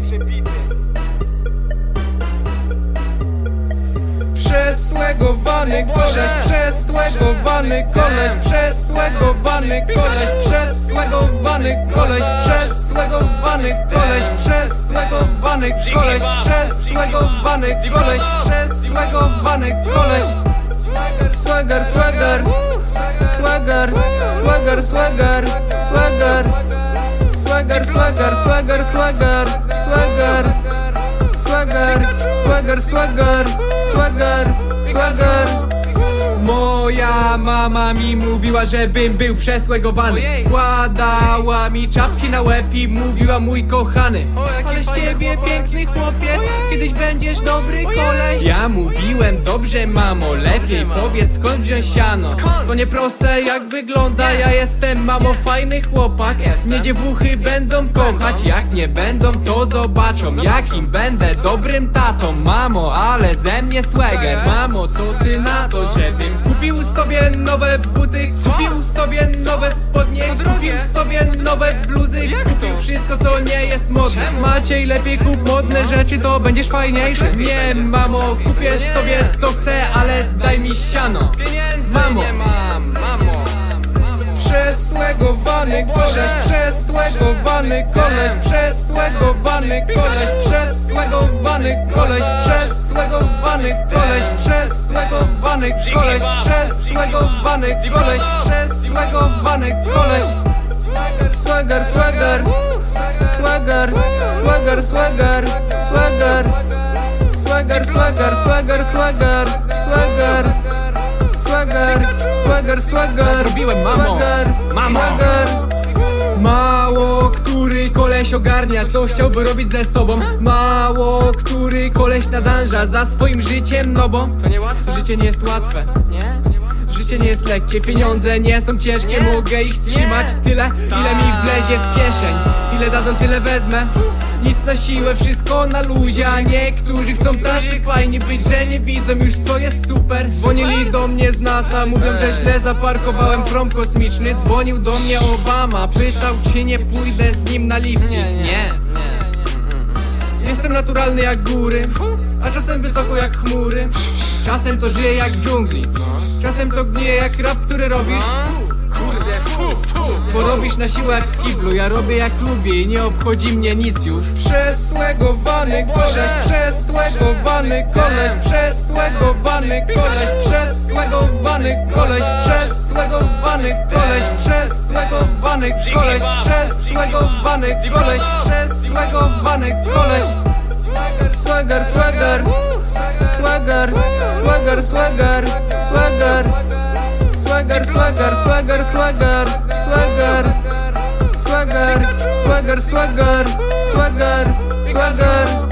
przebity Przesłegowany koleś, przesłegowany koleś, przesłegowany koleś, przesłegowany koleś, przesłegowany koleś, przesłegowany koleś, przesłegowany koleś, przesłegowany koleś. Swagger, swagger, swagger, swagger, swagger, swagger, swagger, swagger, swagger, swagger, swagger. Swagger, swagger, swagger, swagger, swagger Moja mama mi mówiła, żebym był przesłegowany Kładała mi czapki na łeb i mówiła mój kochany. Ale z ciebie piękny chłopiec, kiedyś będziesz dobry koleś Ja mówiłem, dobrze mamo, lepiej powiedz skąd wziąć siano? To nieproste jak wygląda, ja jestem mamo fajny chłopak. Nie dziewuchy będą kochać, jak nie będą to zobaczą Jakim będę dobrym tatą, mamo, ale ze mnie swagger Mamo, co ty na to, żebym kupił sobie nowe buty Kupił sobie nowe spodnie, kupił sobie nowe bluzy Kupił wszystko co nie jest modne. Maciej lepiej kup modne rzeczy, to będziesz fajniejszy. Nie mamo, kupię sobie co chcę, ale daj mi siano. Mamo, mam, mamo. Przesłegowany koleś, przesłegowany koleś, przesłegowany koleś, przesłegowany koleś, przesłegowany koleś, przesłegowany koleś, przesłegowany koleś, przesłegowany koleś. Swagger, swagger, swagger, swagger, swagger, swagger, swagger, swagger, swagger, swagger, swagger. Swagger, swagger, swagger Robiłem, mamo. Swagger, Mamo. swagger. Mało koleś ogarnia, co chciałby robić ze sobą Mało który koleś nadąża za swoim życiem, no bo To nie łatwe? Życie nie jest łatwe Nie? Życie nie jest lekkie, pieniądze nie są ciężkie. Mogę ich trzymać tyle, ile mi wlezie w kieszeń. Ile dadzą, tyle wezmę. Nic na siłę, wszystko na luzie A niektórzy chcą tacy fajni być, że nie widzą już co jest super. Dzwonili do mnie z NASA, mówią, że źle zaparkowałem prom kosmiczny. Dzwonił do mnie Obama, pytał czy nie pójdę z nim na lifting. Nie, Jestem naturalny jak góry, a czasem wysoko jak chmury. Czasem to żyję jak w dżungli, czasem to gnieje jak rap, który robisz. Bo robisz na siłę jak w kiblu, ja robię jak lubię i nie obchodzi mnie nic już. Przesłegowany koleś, przesłegowany koleś, przesłegowany koleś, przesłegowany koleś, przesłegowany koleś, przesłegowany koleś, przesłegowany koleś, przesłegowany koleś. Swagger, swagger, swagger, swagger, swagger, swagger. Swagger, swagger, swagger, swagger, swagger, swagger, swagger, swagger, swagger, swagger.